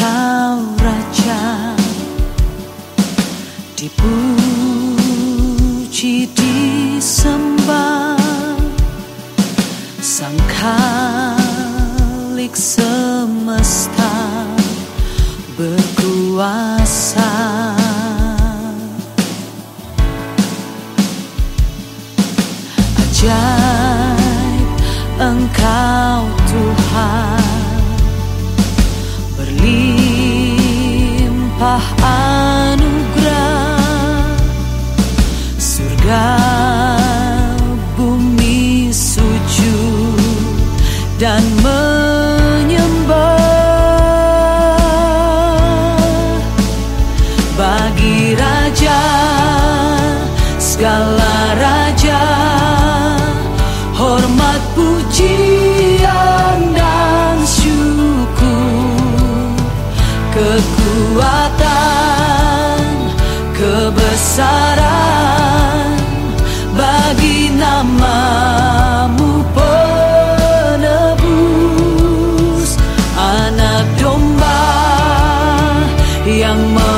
Kau raja Dipuji disembah. Sang khalik semesta Berkuasa. Ajaib engkau Tuhan. anugerah. Surga bumi sujud dan menyembah. Bagi raja segala raja hormat puji 一样吗？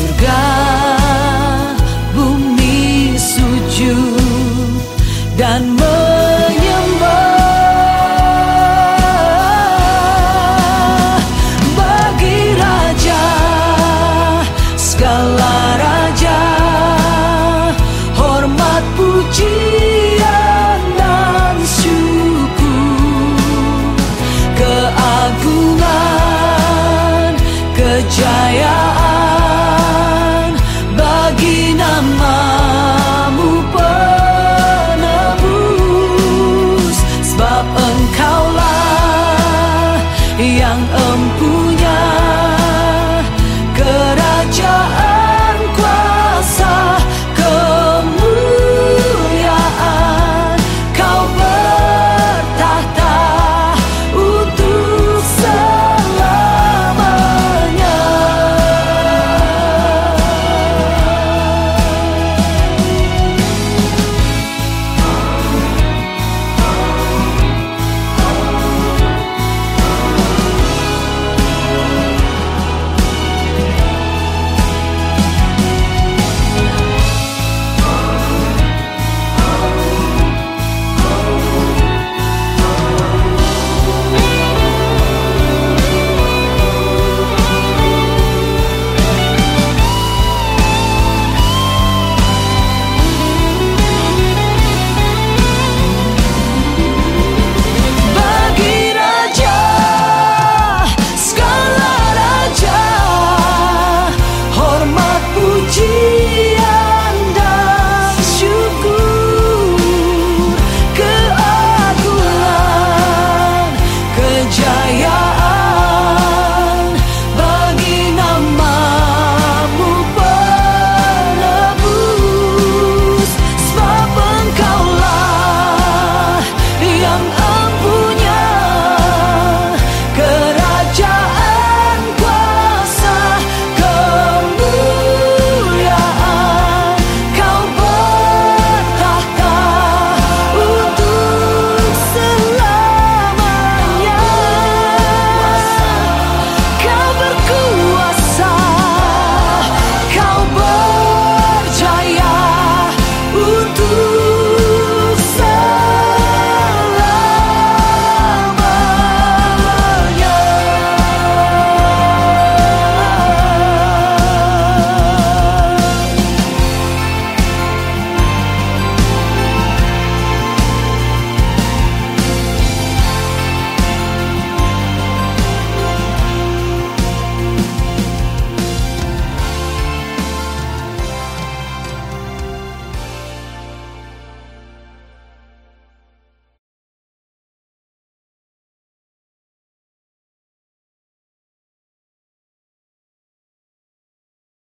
surga.